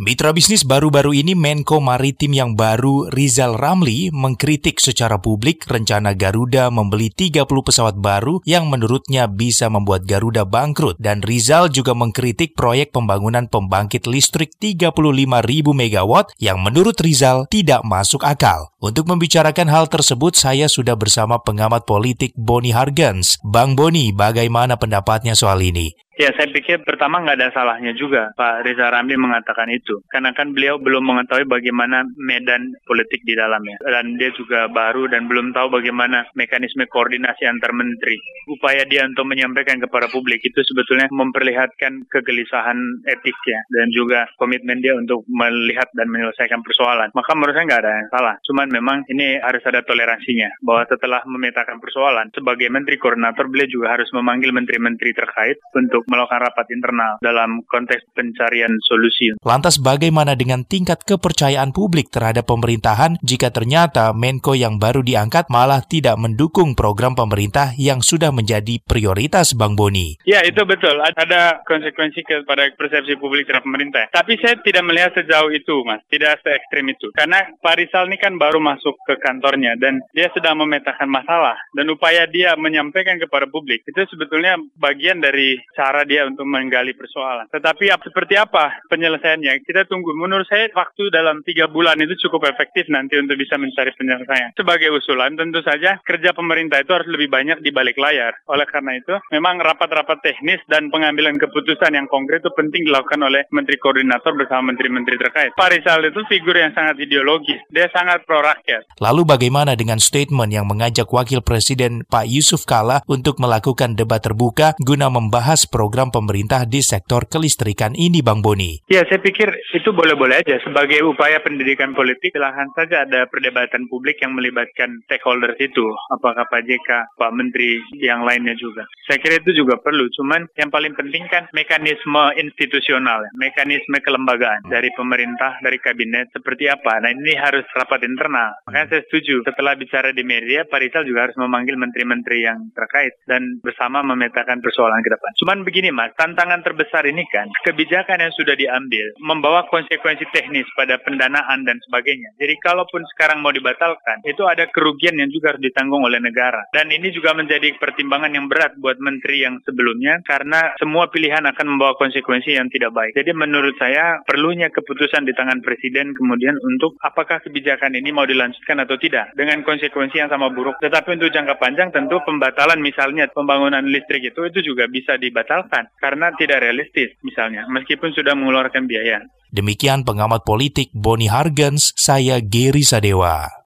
Mitra bisnis baru-baru ini Menko Maritim yang baru Rizal Ramli mengkritik secara publik rencana Garuda membeli 30 pesawat baru yang menurutnya bisa membuat Garuda bangkrut dan Rizal juga mengkritik proyek pembangunan pembangkit listrik 35 ribu megawatt yang menurut Rizal tidak masuk akal. Untuk membicarakan hal tersebut saya sudah bersama pengamat politik Boni Hargens. Bang Boni, bagaimana pendapatnya soal ini? Ya, saya pikir pertama nggak ada salahnya juga Pak Riza Ramli mengatakan itu. Karena kan beliau belum mengetahui bagaimana medan politik di dalamnya. Dan dia juga baru dan belum tahu bagaimana mekanisme koordinasi antar menteri. Upaya dia untuk menyampaikan kepada publik itu sebetulnya memperlihatkan kegelisahan etik ya. Dan juga komitmen dia untuk melihat dan menyelesaikan persoalan. Maka menurut saya nggak ada yang salah. Cuman memang ini harus ada toleransinya. Bahwa setelah memetakan persoalan, sebagai menteri koordinator beliau juga harus memanggil menteri-menteri terkait untuk melakukan rapat internal dalam konteks pencarian solusi. Lantas bagaimana dengan tingkat kepercayaan publik terhadap pemerintahan jika ternyata Menko yang baru diangkat malah tidak mendukung program pemerintah yang sudah menjadi prioritas Bang Boni? Ya itu betul, ada konsekuensi kepada persepsi publik terhadap pemerintah. Tapi saya tidak melihat sejauh itu Mas, tidak se ekstrim itu. Karena Pak Rizal ini kan baru masuk ke kantornya dan dia sedang memetakan masalah dan upaya dia menyampaikan kepada publik itu sebetulnya bagian dari cara cara dia untuk menggali persoalan. Tetapi seperti apa penyelesaiannya? Kita tunggu. Menurut saya waktu dalam tiga bulan itu cukup efektif nanti untuk bisa mencari penyelesaian. Sebagai usulan tentu saja kerja pemerintah itu harus lebih banyak di balik layar. Oleh karena itu memang rapat-rapat teknis dan pengambilan keputusan yang konkret itu penting dilakukan oleh Menteri Koordinator bersama Menteri-Menteri terkait. Pak Rizal itu figur yang sangat ideologis. Dia sangat pro rakyat. Lalu bagaimana dengan statement yang mengajak Wakil Presiden Pak Yusuf Kala untuk melakukan debat terbuka guna membahas program program pemerintah di sektor kelistrikan ini, Bang Boni? Ya, saya pikir itu boleh-boleh aja. Sebagai upaya pendidikan politik, silahkan saja ada perdebatan publik yang melibatkan stakeholders itu. Apakah Pak JK, Pak Menteri, yang lainnya juga. Saya kira itu juga perlu. Cuman yang paling penting kan mekanisme institusional, mekanisme kelembagaan dari pemerintah, dari kabinet, seperti apa. Nah, ini harus rapat internal. Makanya saya setuju. Setelah bicara di media, Pak Rizal juga harus memanggil menteri-menteri yang terkait dan bersama memetakan persoalan ke depan. Cuman begini, Mas, tantangan terbesar ini kan kebijakan yang sudah diambil membawa konsekuensi teknis pada pendanaan dan sebagainya. Jadi kalaupun sekarang mau dibatalkan, itu ada kerugian yang juga harus ditanggung oleh negara. Dan ini juga menjadi pertimbangan yang berat buat menteri yang sebelumnya karena semua pilihan akan membawa konsekuensi yang tidak baik. Jadi menurut saya perlunya keputusan di tangan presiden kemudian untuk apakah kebijakan ini mau dilanjutkan atau tidak dengan konsekuensi yang sama buruk. Tetapi untuk jangka panjang tentu pembatalan misalnya pembangunan listrik itu itu juga bisa dibatalkan karena tidak realistis misalnya meskipun sudah mengeluarkan biaya. Demikian pengamat politik Boni Hargens, saya Geri Sadewa.